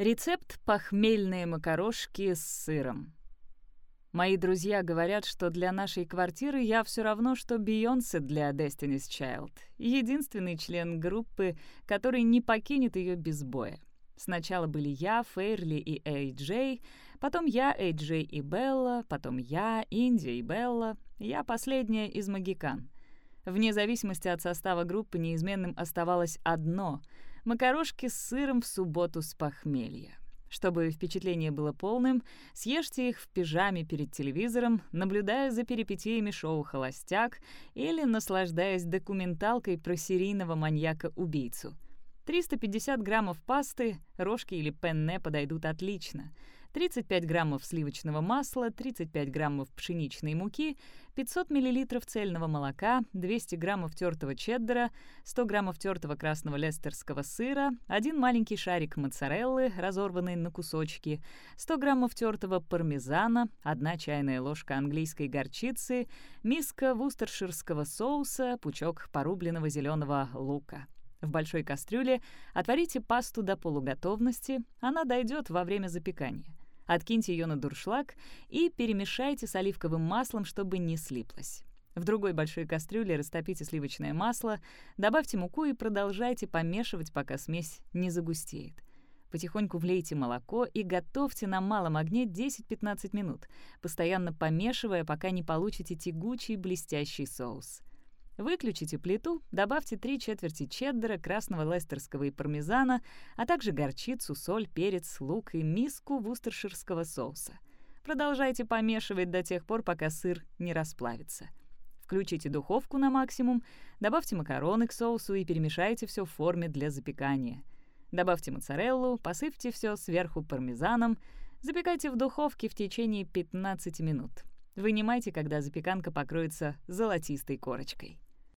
Рецепт похмельные макарошки с сыром. Мои друзья говорят, что для нашей квартиры я все равно, что Бейонсе для Destiny's Child. Единственный член группы, который не покинет ее без боя. Сначала были я, Фейрли и Эй Джей, потом я, Эй Джей и Белла, потом я, Инди и Белла, я последняя из магикан. Вне зависимости от состава группы неизменным оставалось одно — макарошки с сыром в субботу с похмелья. Чтобы впечатление было полным, съешьте их в пижаме перед телевизором, наблюдая за перипетиями шоу «Холостяк» или наслаждаясь документалкой про серийного маньяка-убийцу. 350 граммов пасты, рожки или пенне подойдут отлично — 35 граммов сливочного масла, 35 граммов пшеничной муки, 500 миллилитров цельного молока, 200 граммов тертого чеддера, 100 граммов тертого красного лестерского сыра, один маленький шарик моцареллы, разорванный на кусочки, 100 граммов тертого пармезана, одна чайная ложка английской горчицы, миска вустерширского соуса, пучок порубленного зеленого лука. В большой кастрюле отварите пасту до полуготовности, она дойдет во время запекания. Откиньте ее на дуршлаг и перемешайте с оливковым маслом, чтобы не слиплось. В другой большой кастрюле растопите сливочное масло, добавьте муку и продолжайте помешивать, пока смесь не загустеет. Потихоньку влейте молоко и готовьте на малом огне 10-15 минут, постоянно помешивая, пока не получите тягучий блестящий соус. Выключите плиту, добавьте 3 четверти чеддера, красного лестерского и пармезана, а также горчицу, соль, перец, лук и миску вустерширского соуса. Продолжайте помешивать до тех пор, пока сыр не расплавится. Включите духовку на максимум, добавьте макароны к соусу и перемешайте все в форме для запекания. Добавьте моцареллу, посыпьте все сверху пармезаном, запекайте в духовке в течение 15 минут. Вынимайте, когда запеканка покроется золотистой корочкой.